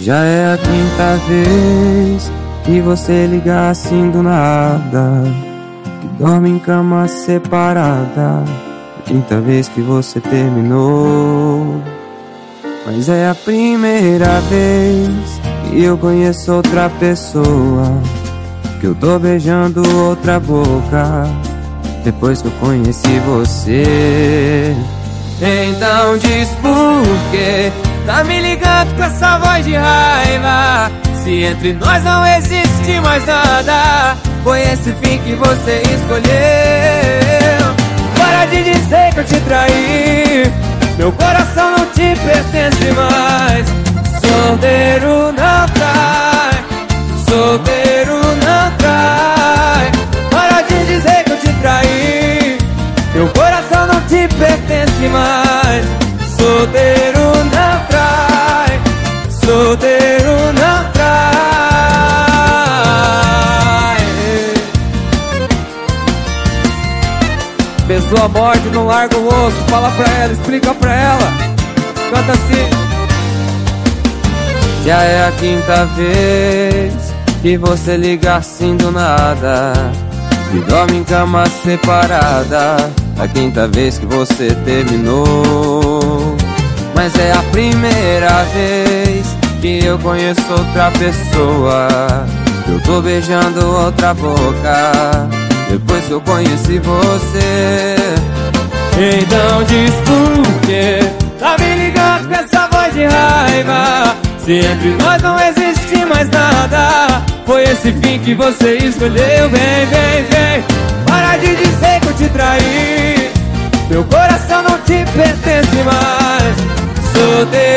Já é a quinta vez que você liga assim do nada. Que dorme em cama separada. A quinta vez que você terminou. Mas é a primeira vez que eu conheço outra pessoa. Que eu tô beijando outra boca. Depois que eu conheci você. Então diz por quê Tá me ligando com essa voz de raiva. Se entre nós não existe mais nada Foi esse fim que você escolheu. Para de dizer que eu te traí. Meu coração não te pertence mais. Solteiro não trai. Solteiro não trai. Para de dizer que eu te traí. Meu coração não te pertence mais. Solteiro Pessoa morte, não larga o osso. Fala pra ela, explica pra ela. Canta assim. Já é a quinta vez que você liga assim do nada. E dorme em cama separada. A quinta vez que você terminou. Mas é a primeira vez que eu conheço outra pessoa. Eu tô beijando outra boca. Eu conheci você. Então diz por quê? Tá me ligando com essa voz de raiva. Se entre nós não existe mais nada. Foi esse fim que você escolheu. Vem, vem, vem. Para de dizer que eu te traí. Meu coração não te pertence mais. Solteiro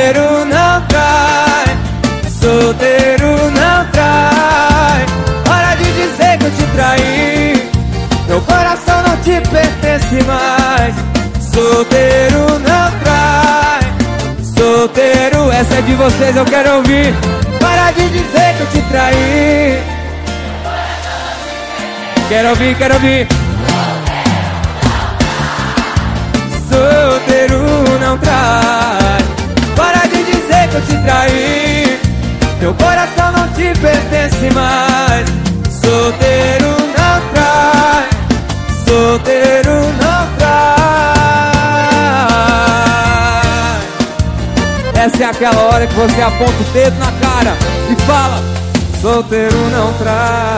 mais. Solteiro não trai, solteiro. Essa é de vocês, eu quero ouvir. Para de dizer que eu te traí. Quero ouvir, quero ouvir. Solteiro não trai. Para de dizer que eu te traí. Meu coração não te pertence mais. Solteiro Essa é aquela hora que você aponta o dedo na cara e fala: Solteiro não trai.